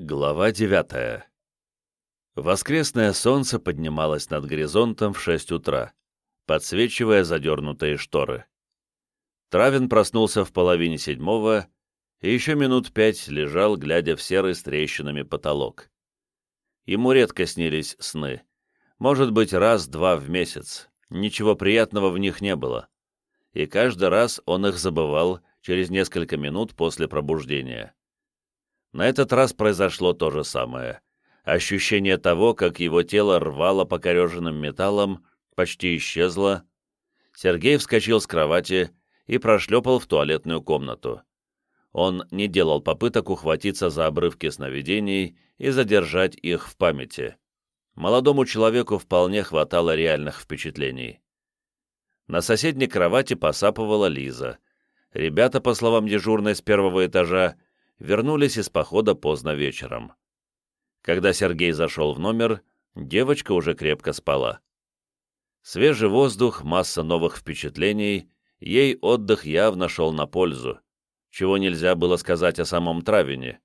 Глава девятая. Воскресное солнце поднималось над горизонтом в шесть утра, подсвечивая задернутые шторы. Травин проснулся в половине седьмого и еще минут пять лежал, глядя в серый с трещинами потолок. Ему редко снились сны. Может быть, раз-два в месяц. Ничего приятного в них не было. И каждый раз он их забывал через несколько минут после пробуждения. На этот раз произошло то же самое. Ощущение того, как его тело рвало покореженным металлом, почти исчезло. Сергей вскочил с кровати и прошлепал в туалетную комнату. Он не делал попыток ухватиться за обрывки сновидений и задержать их в памяти. Молодому человеку вполне хватало реальных впечатлений. На соседней кровати посапывала Лиза. Ребята, по словам дежурной с первого этажа, вернулись из похода поздно вечером. Когда Сергей зашел в номер, девочка уже крепко спала. Свежий воздух, масса новых впечатлений, ей отдых явно шел на пользу, чего нельзя было сказать о самом Травине.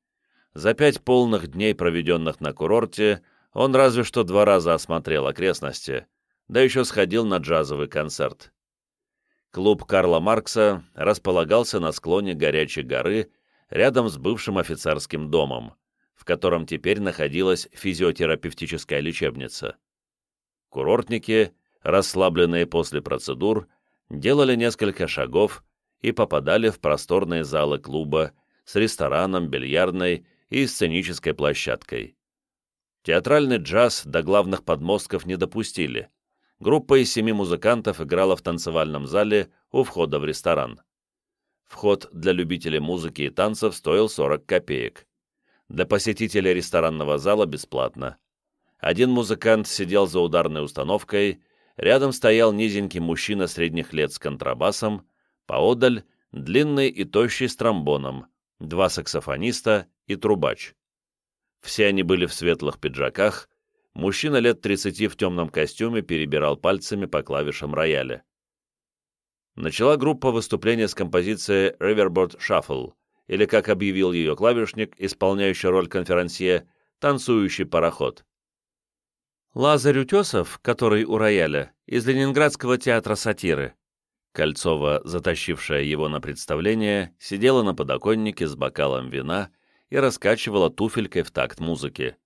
За пять полных дней, проведенных на курорте, он разве что два раза осмотрел окрестности, да еще сходил на джазовый концерт. Клуб Карла Маркса располагался на склоне горячей горы рядом с бывшим офицерским домом, в котором теперь находилась физиотерапевтическая лечебница. Курортники, расслабленные после процедур, делали несколько шагов и попадали в просторные залы клуба с рестораном, бильярдной и сценической площадкой. Театральный джаз до главных подмостков не допустили. Группа из семи музыкантов играла в танцевальном зале у входа в ресторан. Вход для любителей музыки и танцев стоил 40 копеек. Для посетителей ресторанного зала бесплатно. Один музыкант сидел за ударной установкой, рядом стоял низенький мужчина средних лет с контрабасом, поодаль — длинный и тощий с тромбоном, два саксофониста и трубач. Все они были в светлых пиджаках, мужчина лет 30 в темном костюме перебирал пальцами по клавишам рояля начала группа выступления с композицией Riverboat Shuffle, или, как объявил ее клавишник, исполняющий роль конферансье, «Танцующий пароход». Лазарь Утесов, который у рояля, из Ленинградского театра сатиры. Кольцова, затащившая его на представление, сидела на подоконнике с бокалом вина и раскачивала туфелькой в такт музыки.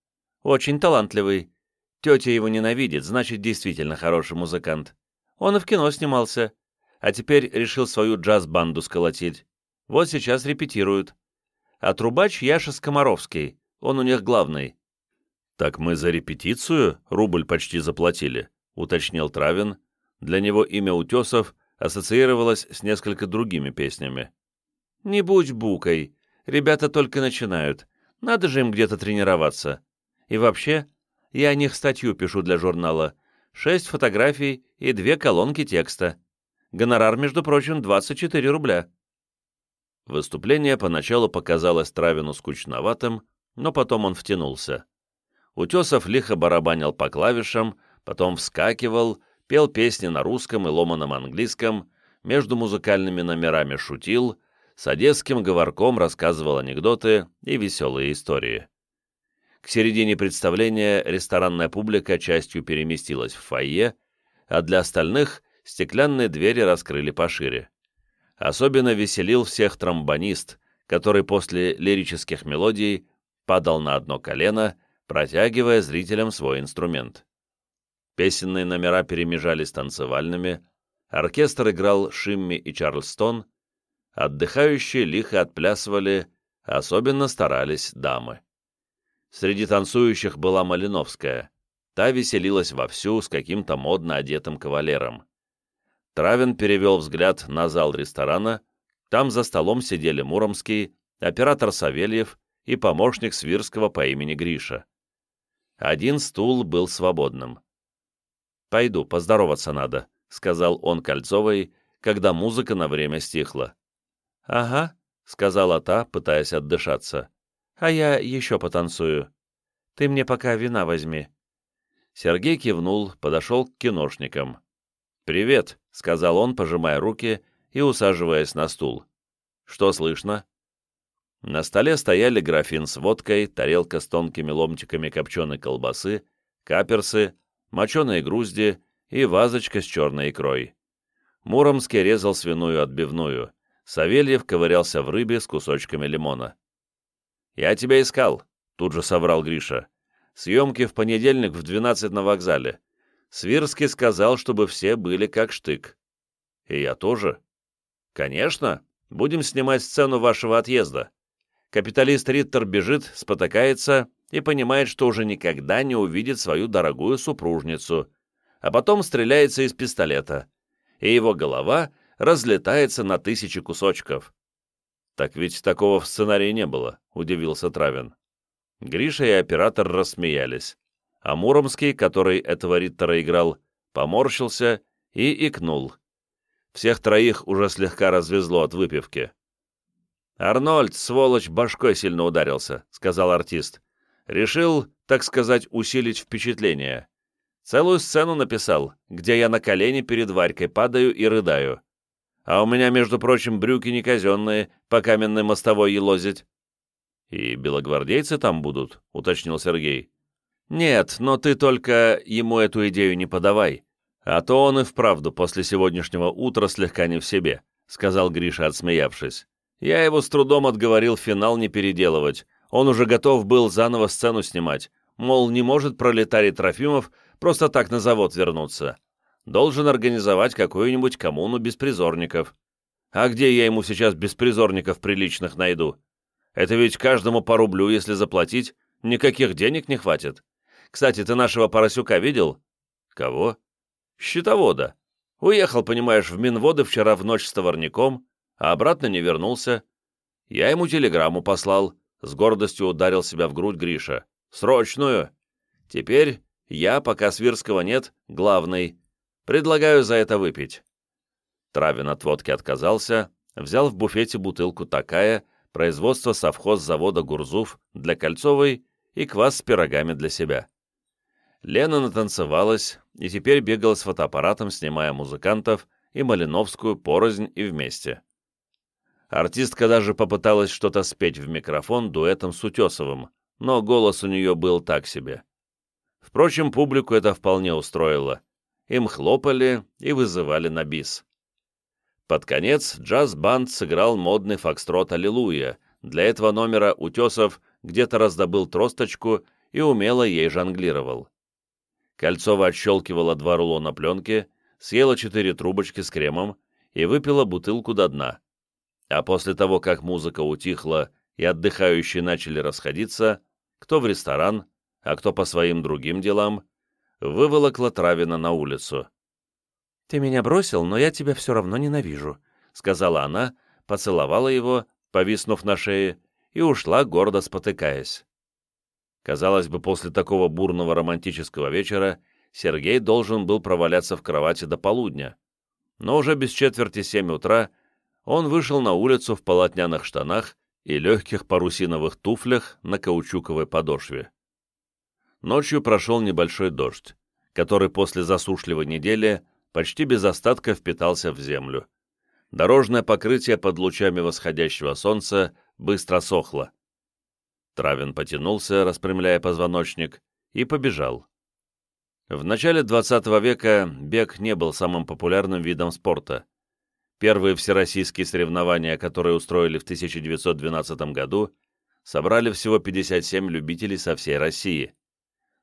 Очень талантливый. Тетя его ненавидит, значит, действительно хороший музыкант. Он и в кино снимался а теперь решил свою джаз-банду сколотить. Вот сейчас репетируют. А трубач Яша Скоморовский, он у них главный. «Так мы за репетицию рубль почти заплатили», — уточнил Травин. Для него имя Утесов ассоциировалось с несколько другими песнями. «Не будь букой. Ребята только начинают. Надо же им где-то тренироваться. И вообще, я о них статью пишу для журнала. Шесть фотографий и две колонки текста. Гонорар, между прочим, 24 рубля. Выступление поначалу показалось Травину скучноватым, но потом он втянулся. Утесов лихо барабанил по клавишам, потом вскакивал, пел песни на русском и ломаном английском, между музыкальными номерами шутил, с одесским говорком рассказывал анекдоты и веселые истории. К середине представления ресторанная публика частью переместилась в фойе, а для остальных стеклянные двери раскрыли пошире. Особенно веселил всех тромбонист, который после лирических мелодий падал на одно колено, протягивая зрителям свой инструмент. Песенные номера перемежались танцевальными, оркестр играл Шимми и Чарльстон, отдыхающие лихо отплясывали, особенно старались дамы. Среди танцующих была Малиновская. Та веселилась вовсю с каким-то модно одетым кавалером. Травин перевел взгляд на зал ресторана. Там за столом сидели Муромский, оператор Савельев и помощник Свирского по имени Гриша. Один стул был свободным. «Пойду, поздороваться надо», — сказал он Кольцовой, когда музыка на время стихла. «Ага», — сказала та, пытаясь отдышаться. «А я еще потанцую. Ты мне пока вина возьми». Сергей кивнул, подошел к киношникам. «Привет», — сказал он, пожимая руки и усаживаясь на стул. «Что слышно?» На столе стояли графин с водкой, тарелка с тонкими ломтиками копченой колбасы, каперсы, моченые грузди и вазочка с черной икрой. Муромский резал свиную отбивную. Савельев ковырялся в рыбе с кусочками лимона. «Я тебя искал», — тут же соврал Гриша. «Съемки в понедельник в 12 на вокзале. Свирский сказал, чтобы все были как штык». «И я тоже?» «Конечно. Будем снимать сцену вашего отъезда». Капиталист Риттер бежит, спотыкается и понимает, что уже никогда не увидит свою дорогую супружницу, а потом стреляется из пистолета и его голова разлетается на тысячи кусочков. «Так ведь такого в сценарии не было», — удивился Травин. Гриша и оператор рассмеялись, а Муромский, который этого Риттера играл, поморщился и икнул. Всех троих уже слегка развезло от выпивки. «Арнольд, сволочь, башкой сильно ударился», — сказал артист. «Решил, так сказать, усилить впечатление. Целую сцену написал, где я на колени перед Варькой падаю и рыдаю. А у меня, между прочим, брюки не казенные, по каменной мостовой елозить. «И белогвардейцы там будут?» — уточнил Сергей. «Нет, но ты только ему эту идею не подавай, а то он и вправду после сегодняшнего утра слегка не в себе», — сказал Гриша, отсмеявшись. «Я его с трудом отговорил финал не переделывать. Он уже готов был заново сцену снимать. Мол, не может пролетарий Трофимов просто так на завод вернуться. Должен организовать какую-нибудь коммуну беспризорников. А где я ему сейчас беспризорников приличных найду? Это ведь каждому по рублю, если заплатить, никаких денег не хватит. Кстати, ты нашего поросюка видел? Кого? Щитовода. Уехал, понимаешь, в Минводы вчера в ночь с товарником, а обратно не вернулся. Я ему телеграмму послал, с гордостью ударил себя в грудь Гриша. Срочную. Теперь я, пока Свирского нет, главный. Предлагаю за это выпить». Травин от водки отказался, взял в буфете бутылку такая, производство совхоз завода «Гурзуф» для Кольцовой и квас с пирогами для себя. Лена натанцевалась и теперь бегала с фотоаппаратом, снимая музыкантов и Малиновскую порознь и вместе. Артистка даже попыталась что-то спеть в микрофон дуэтом с Утесовым, но голос у нее был так себе. Впрочем, публику это вполне устроило. Им хлопали и вызывали на бис. Под конец джаз-банд сыграл модный фокстрот «Аллилуйя». Для этого номера Утесов где-то раздобыл тросточку и умело ей жонглировал. Кольцова отщелкивала два рулона пленки, съела четыре трубочки с кремом и выпила бутылку до дна. А после того, как музыка утихла и отдыхающие начали расходиться, кто в ресторан, а кто по своим другим делам, выволокла Травина на улицу. «Ты меня бросил, но я тебя все равно ненавижу», — сказала она, поцеловала его, повиснув на шее, и ушла, гордо спотыкаясь. Казалось бы, после такого бурного романтического вечера Сергей должен был проваляться в кровати до полудня. Но уже без четверти семь утра он вышел на улицу в полотняных штанах и легких парусиновых туфлях на каучуковой подошве. Ночью прошел небольшой дождь, который после засушливой недели почти без остатка впитался в землю. Дорожное покрытие под лучами восходящего солнца быстро сохло. Травин потянулся, распрямляя позвоночник, и побежал. В начале XX века бег не был самым популярным видом спорта. Первые всероссийские соревнования, которые устроили в 1912 году, собрали всего 57 любителей со всей России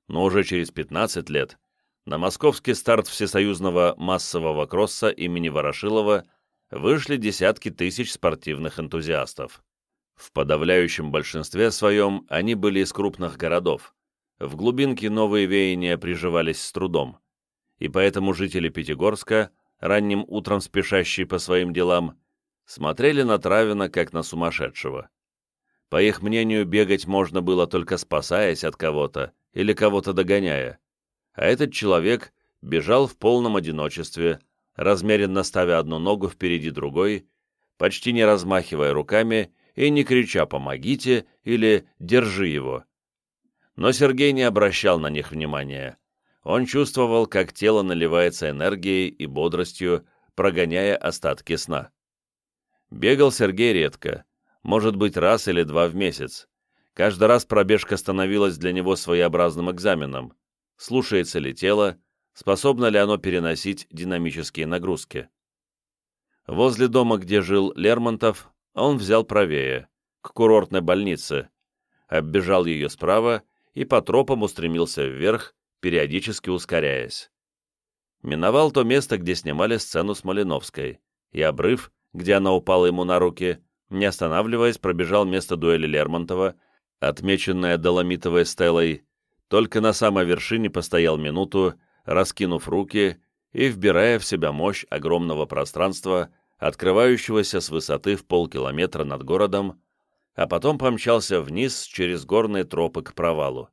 но уже через 15 лет на московский старт всесоюзного массового кросса имени Ворошилова вышли десятки тысяч спортивных энтузиастов. В подавляющем большинстве своем они были из крупных городов. В глубинке новые веяния приживались с трудом. И поэтому жители Пятигорска, ранним утром спешащие по своим делам, смотрели на Травина как на сумасшедшего. По их мнению, бегать можно было только спасаясь от кого-то, или кого-то догоняя, а этот человек бежал в полном одиночестве, размеренно ставя одну ногу впереди другой, почти не размахивая руками и не крича «помогите» или «держи его». Но Сергей не обращал на них внимания. Он чувствовал, как тело наливается энергией и бодростью, прогоняя остатки сна. Бегал Сергей редко. Может быть, раз или два в месяц. Каждый раз пробежка становилась для него своеобразным экзаменом. Слушается ли тело, способно ли оно переносить динамические нагрузки. Возле дома, где жил Лермонтов, он взял правее, к курортной больнице, оббежал ее справа и по тропам устремился вверх, периодически ускоряясь. Миновал то место, где снимали сцену с Малиновской, и обрыв, где она упала ему на руки, не останавливаясь, пробежал место дуэли Лермонтова, отмеченное доломитовой стелой, только на самой вершине постоял минуту, раскинув руки и вбирая в себя мощь огромного пространства, открывающегося с высоты в полкилометра над городом, а потом помчался вниз через горные тропы к провалу.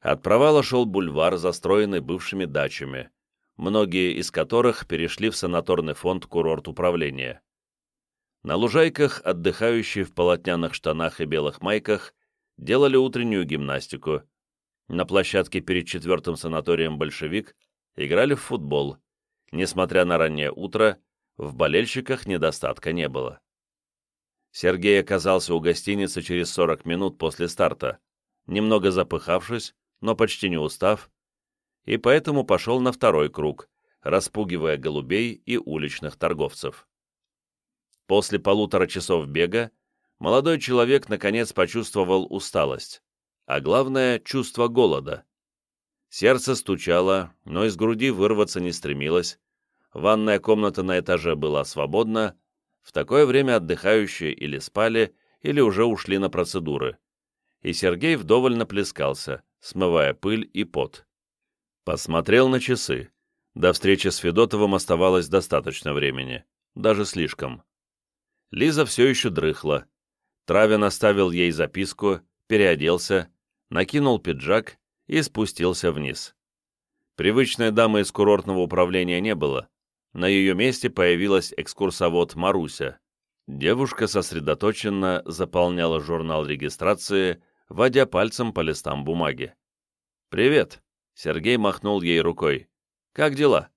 От провала шел бульвар, застроенный бывшими дачами, многие из которых перешли в санаторный фонд курорт управления. На лужайках отдыхающие в полотняных штанах и белых майках делали утреннюю гимнастику. На площадке перед четвертым санаторием «Большевик» играли в футбол. Несмотря на раннее утро, в болельщиках недостатка не было. Сергей оказался у гостиницы через 40 минут после старта, немного запыхавшись, но почти не устав, и поэтому пошел на второй круг, распугивая голубей и уличных торговцев. После полутора часов бега молодой человек наконец почувствовал усталость, а главное — чувство голода. Сердце стучало, но из груди вырваться не стремилось, ванная комната на этаже была свободна, в такое время отдыхающие или спали, или уже ушли на процедуры. И Сергей вдоволь наплескался, смывая пыль и пот. Посмотрел на часы. До встречи с Федотовым оставалось достаточно времени, даже слишком. Лиза все еще дрыхла. Травин оставил ей записку, переоделся, накинул пиджак и спустился вниз. Привычной дамы из курортного управления не было. На ее месте появилась экскурсовод Маруся. Девушка сосредоточенно заполняла журнал регистрации, водя пальцем по листам бумаги. «Привет!» — Сергей махнул ей рукой. «Как дела?»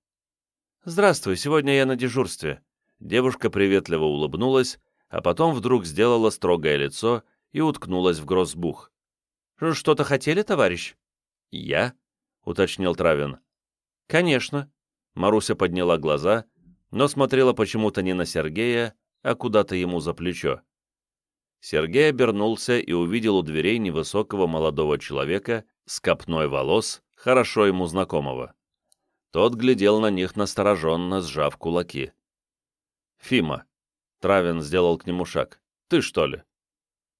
«Здравствуй, сегодня я на дежурстве. Девушка приветливо улыбнулась, а потом вдруг сделала строгое лицо и уткнулась в гроссбух. «Что-то хотели, товарищ?» «Я?» — уточнил Травин. «Конечно». Маруся подняла глаза, но смотрела почему-то не на Сергея, а куда-то ему за плечо. Сергей обернулся и увидел у дверей невысокого молодого человека с копной волос, хорошо ему знакомого. Тот глядел на них настороженно, сжав кулаки. «Фима!» Травин сделал к нему шаг. «Ты что ли?»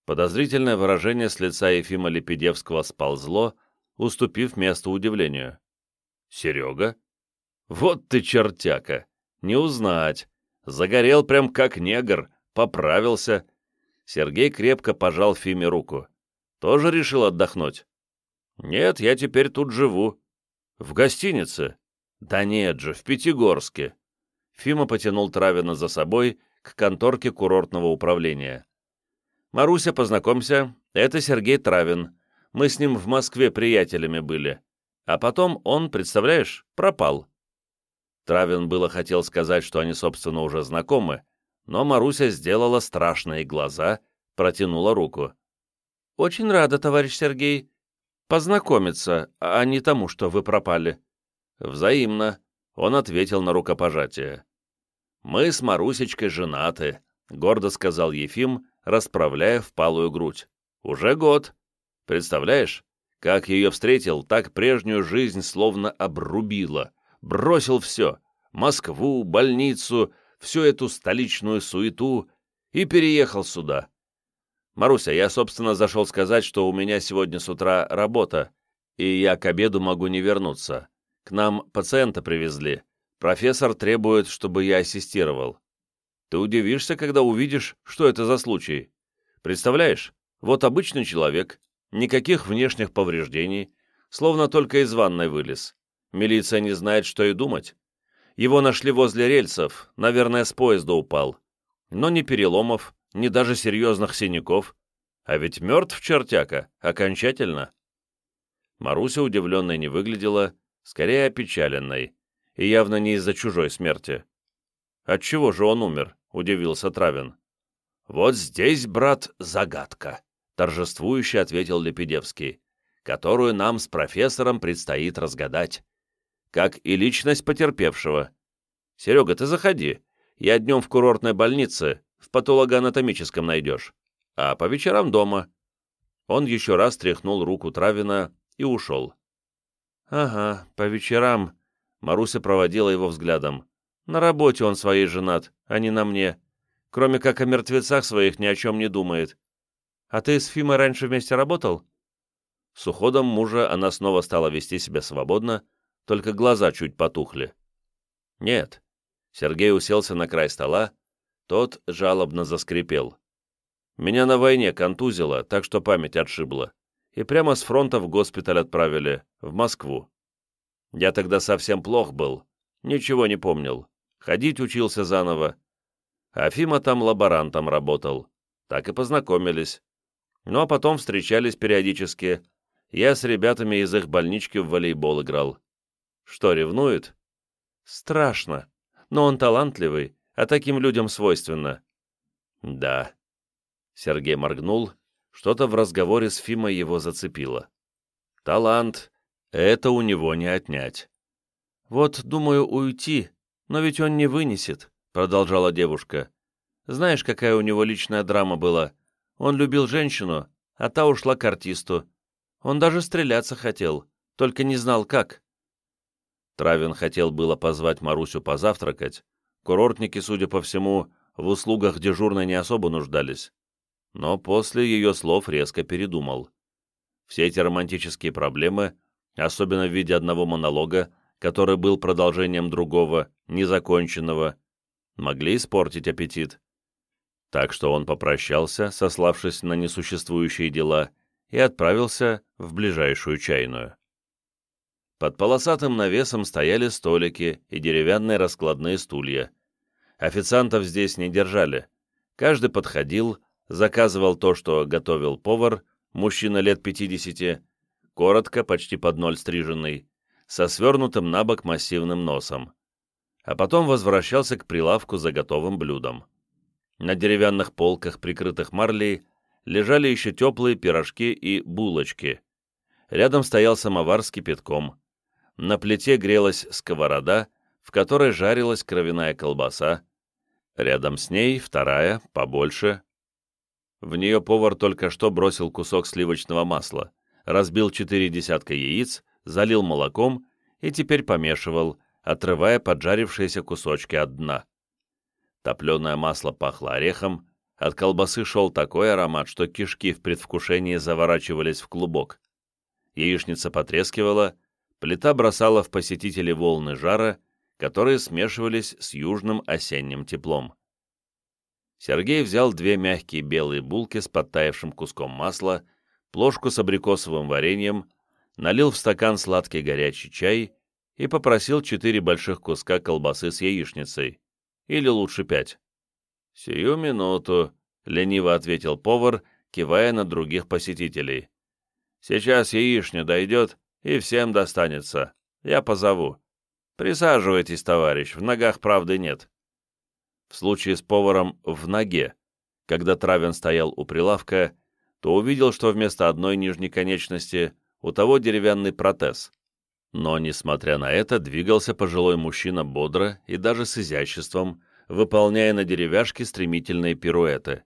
Подозрительное выражение с лица Ефима Лепедевского сползло, уступив место удивлению. «Серега? Вот ты чертяка! Не узнать! Загорел прям как негр, поправился!» Сергей крепко пожал Фиме руку. «Тоже решил отдохнуть?» «Нет, я теперь тут живу». «В гостинице?» «Да нет же, в Пятигорске». Фима потянул Травина за собой к конторке курортного управления. «Маруся, познакомься, это Сергей Травин. Мы с ним в Москве приятелями были. А потом он, представляешь, пропал». Травин было хотел сказать, что они, собственно, уже знакомы, но Маруся сделала страшные глаза, протянула руку. «Очень рада, товарищ Сергей. Познакомиться, а не тому, что вы пропали». «Взаимно», — он ответил на рукопожатие. «Мы с Марусечкой женаты», — гордо сказал Ефим, расправляя впалую грудь. «Уже год. Представляешь, как ее встретил, так прежнюю жизнь словно обрубило. Бросил все — Москву, больницу, всю эту столичную суету и переехал сюда. Маруся, я, собственно, зашел сказать, что у меня сегодня с утра работа, и я к обеду могу не вернуться. К нам пациента привезли, Профессор требует, чтобы я ассистировал. Ты удивишься, когда увидишь, что это за случай. Представляешь, вот обычный человек, никаких внешних повреждений, словно только из ванной вылез. Милиция не знает, что и думать. Его нашли возле рельсов, наверное, с поезда упал. Но ни переломов, ни даже серьезных синяков. А ведь мертв чертяка, окончательно. Маруся удивленной не выглядела, скорее опечаленной и явно не из-за чужой смерти. «Отчего же он умер?» — удивился Травин. «Вот здесь, брат, загадка», — торжествующе ответил Лепидевский, «которую нам с профессором предстоит разгадать, как и личность потерпевшего. Серега, ты заходи, я днем в курортной больнице, в патологоанатомическом найдешь, а по вечерам дома». Он еще раз тряхнул руку Травина и ушел. «Ага, по вечерам», — Маруся проводила его взглядом. «На работе он своей женат, а не на мне. Кроме как о мертвецах своих ни о чем не думает. А ты с Фимой раньше вместе работал?» С уходом мужа она снова стала вести себя свободно, только глаза чуть потухли. «Нет». Сергей уселся на край стола, тот жалобно заскрипел. «Меня на войне контузило, так что память отшибла, и прямо с фронта в госпиталь отправили, в Москву. Я тогда совсем плох был, ничего не помнил, ходить учился заново. А Фима там лаборантом работал, так и познакомились. Ну а потом встречались периодически, я с ребятами из их больнички в волейбол играл. Что, ревнует? Страшно. Но он талантливый, а таким людям свойственно. Да. Сергей моргнул. Что-то в разговоре с Фимой его зацепило. Талант. Это у него не отнять. Вот, думаю, уйти, но ведь он не вынесет, продолжала девушка. Знаешь, какая у него личная драма была? Он любил женщину, а та ушла к артисту. Он даже стреляться хотел, только не знал как. Травин хотел было позвать Марусю позавтракать. Курортники, судя по всему, в услугах дежурной не особо нуждались. Но после ее слов резко передумал. Все эти романтические проблемы, особенно в виде одного монолога, который был продолжением другого, незаконченного, могли испортить аппетит. Так что он попрощался, сославшись на несуществующие дела, и отправился в ближайшую чайную. Под полосатым навесом стояли столики и деревянные раскладные стулья. Официантов здесь не держали. Каждый подходил, заказывал то, что готовил повар, мужчина лет 50, коротко, почти под ноль стриженный, со свернутым на бок массивным носом. А потом возвращался к прилавку за готовым блюдом. На деревянных полках, прикрытых марлей, лежали еще теплые пирожки и булочки. Рядом стоял самовар с кипятком. На плите грелась сковорода, в которой жарилась кровяная колбаса. Рядом с ней вторая, побольше. В нее повар только что бросил кусок сливочного масла, разбил четыре десятка яиц, залил молоком и теперь помешивал, отрывая поджарившиеся кусочки от дна. Топленое масло пахло орехом, от колбасы шел такой аромат, что кишки в предвкушении заворачивались в клубок. Яичница потрескивала, плита бросала в посетителей волны жара, которые смешивались с южным осенним теплом. Сергей взял две мягкие белые булки с подтаявшим куском масла, плошку с абрикосовым вареньем, налил в стакан сладкий горячий чай и попросил четыре больших куска колбасы с яичницей. Или лучше пять. «Сию минуту», — лениво ответил повар, кивая на других посетителей. «Сейчас яичня дойдет, и всем достанется. Я позову. Присаживайтесь, товарищ, в ногах правды нет». В случае с поваром в ноге, когда Травин стоял у прилавка, то увидел, что вместо одной нижней конечности у того деревянный протез. Но, несмотря на это, двигался пожилой мужчина бодро и даже с изяществом, выполняя на деревяшке стремительные пируэты.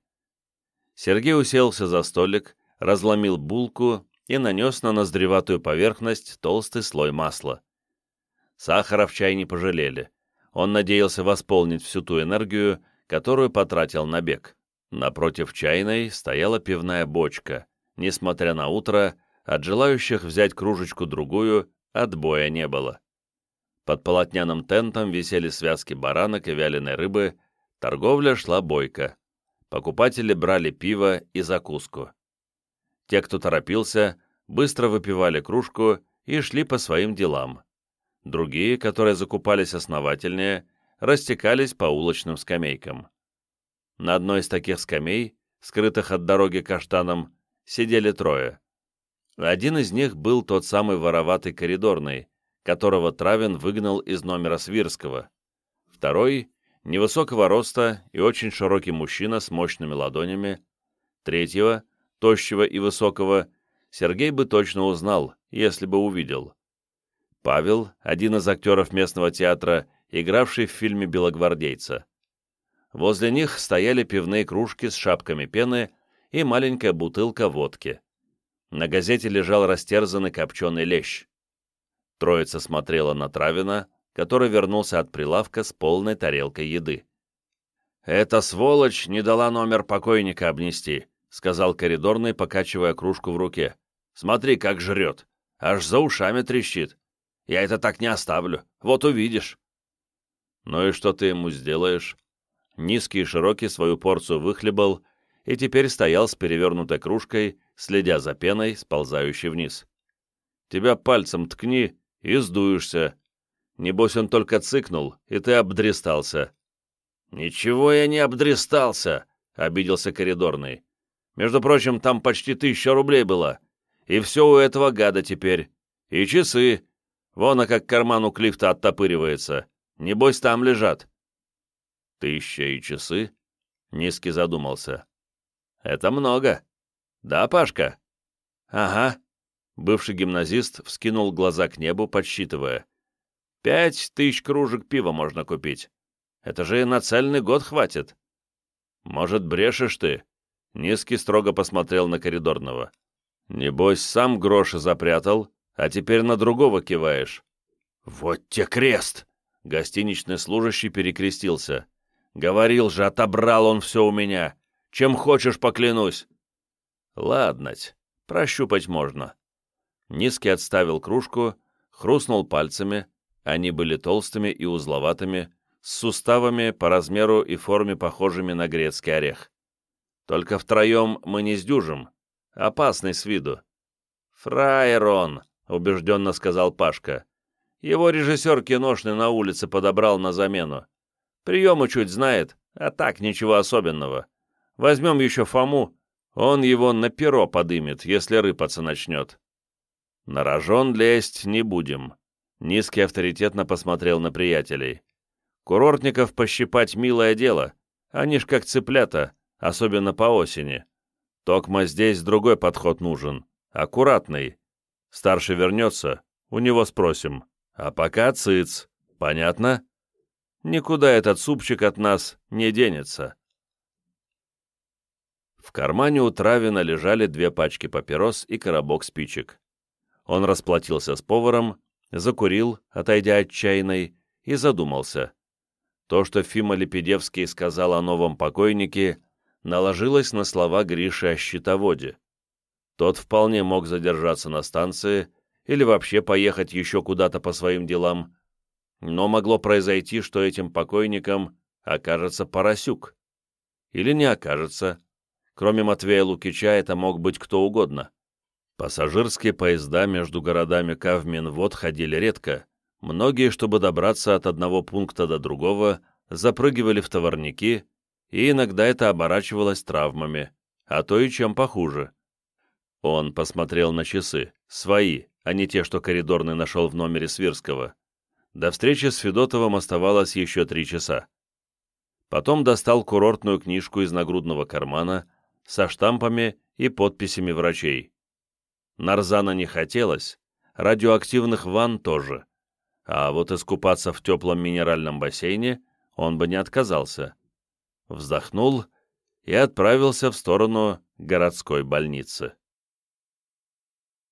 Сергей уселся за столик, разломил булку и нанес на ноздреватую поверхность толстый слой масла. Сахара в чай не пожалели. Он надеялся восполнить всю ту энергию, которую потратил на бег. Напротив чайной стояла пивная бочка. Несмотря на утро, от желающих взять кружечку-другую отбоя не было. Под полотняным тентом висели связки баранок и вяленой рыбы, торговля шла бойко. Покупатели брали пиво и закуску. Те, кто торопился, быстро выпивали кружку и шли по своим делам. Другие, которые закупались основательнее, растекались по улочным скамейкам. На одной из таких скамей, скрытых от дороги каштаном, сидели трое. Один из них был тот самый вороватый коридорный, которого Травин выгнал из номера Свирского. Второй невысокого роста и очень широкий мужчина с мощными ладонями, третьего, тощего и высокого, Сергей бы точно узнал, если бы увидел. Павел, один из актеров местного театра, игравший в фильме «Белогвардейца». Возле них стояли пивные кружки с шапками пены и маленькая бутылка водки. На газете лежал растерзанный копченый лещ. Троица смотрела на Травина, который вернулся от прилавка с полной тарелкой еды. «Эта сволочь не дала номер покойника обнести», — сказал коридорный, покачивая кружку в руке. «Смотри, как жрет. Аж за ушами трещит. Я это так не оставлю. Вот увидишь». «Ну и что ты ему сделаешь?» Низкий и широкий свою порцию выхлебал и теперь стоял с перевернутой кружкой, следя за пеной, сползающей вниз. «Тебя пальцем ткни и сдуешься. Небось, он только цыкнул, и ты обдристался». «Ничего я не обдристался», — обиделся коридорный. «Между прочим, там почти тысяча рублей было. И все у этого гада теперь. И часы. Вон, а как карман у клифта оттопыривается. Небось, там лежат». «Тысяча и часы?» — Низкий задумался. «Это много. Да, Пашка?» «Ага». Бывший гимназист вскинул глаза к небу, подсчитывая. «Пять тысяч кружек пива можно купить. Это же и на цельный год хватит». «Может, брешешь ты?» Низкий строго посмотрел на коридорного. «Небось, сам гроши запрятал, а теперь на другого киваешь». «Вот те крест!» Гостиничный служащий перекрестился. «Говорил же, отобрал он все у меня. Чем хочешь, поклянусь». «Ладнать, прощупать можно». Низкий отставил кружку, хрустнул пальцами, они были толстыми и узловатыми, с суставами по размеру и форме похожими на грецкий орех. Только втроем мы не сдюжим. Опасный с виду. «Фраер он», — убежденно сказал Пашка. «Его режиссер киношный на улице подобрал на замену. Приемы чуть знает, а так ничего особенного. Возьмем еще Фому, он его на перо подымет, если рыпаться начнет. На рожон лезть не будем. Низкий авторитетно посмотрел на приятелей. Курортников пощипать милое дело. Они ж как цыплята, особенно по осени. Токма здесь другой подход нужен. Аккуратный. Старший вернется, у него спросим. А пока цыц. Понятно? Никуда этот супчик от нас не денется. В кармане у Травина лежали две пачки папирос и коробок спичек. Он расплатился с поваром, закурил, отойдя от чайной, и задумался. То, что Фима Лепедевский сказал о новом покойнике, наложилось на слова Гриши о щитоводе. Тот вполне мог задержаться на станции или вообще поехать еще куда-то по своим делам, но могло произойти, что этим покойником окажется Поросюк. Или не окажется, Кроме Матвея Лукича это мог быть кто угодно. Пассажирские поезда между городами Кавмин-Вод ходили редко. Многие, чтобы добраться от одного пункта до другого, запрыгивали в товарники, и иногда это оборачивалось травмами, а то и чем похуже. Он посмотрел на часы, свои, а не те, что коридорный нашел в номере Свирского. До встречи с Федотовым оставалось еще три часа. Потом достал курортную книжку из нагрудного кармана, со штампами и подписями врачей. Нарзана не хотелось, радиоактивных ванн тоже. А вот искупаться в теплом минеральном бассейне он бы не отказался. Вздохнул и отправился в сторону городской больницы.